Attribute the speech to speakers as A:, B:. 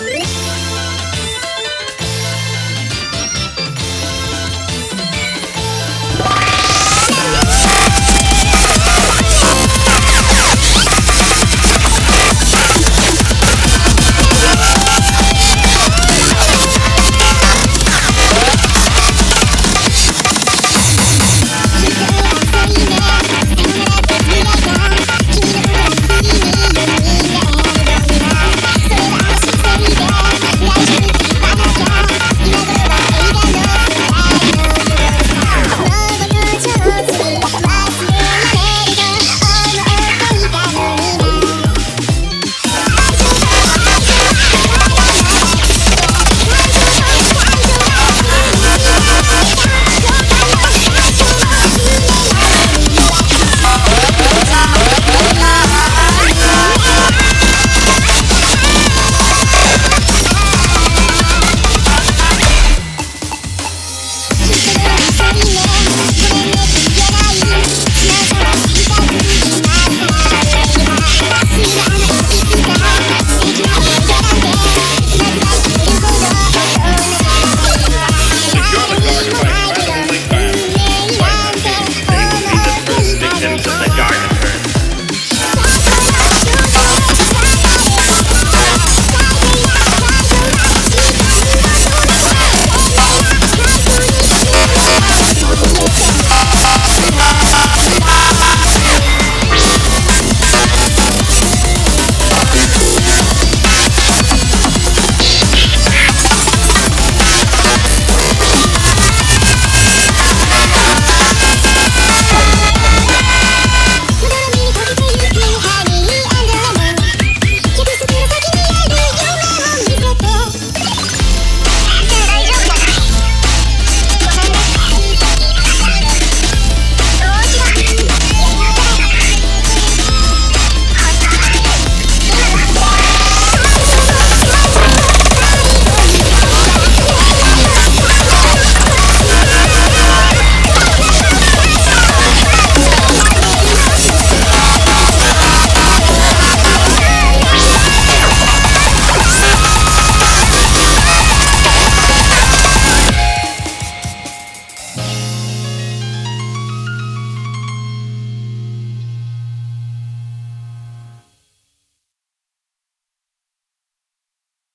A: Música